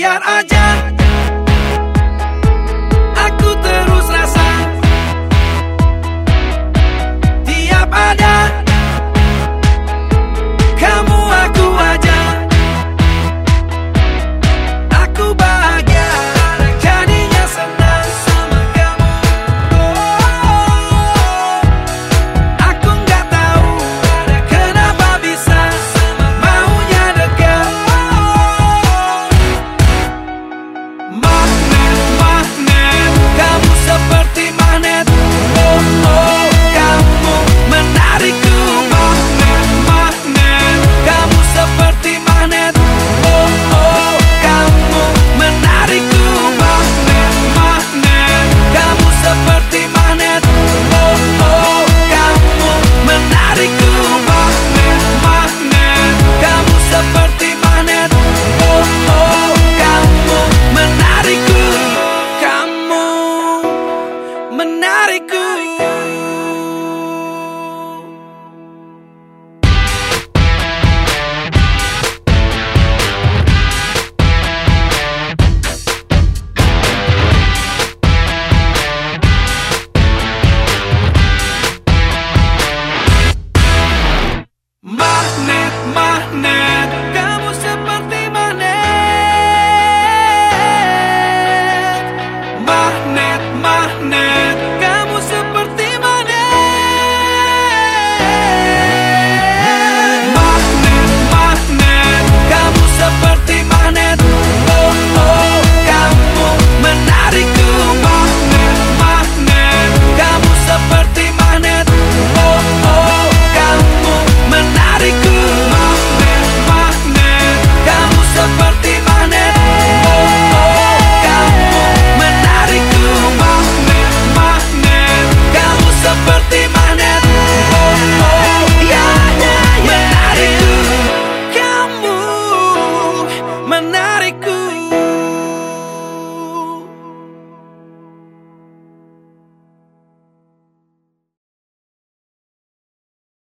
biar aja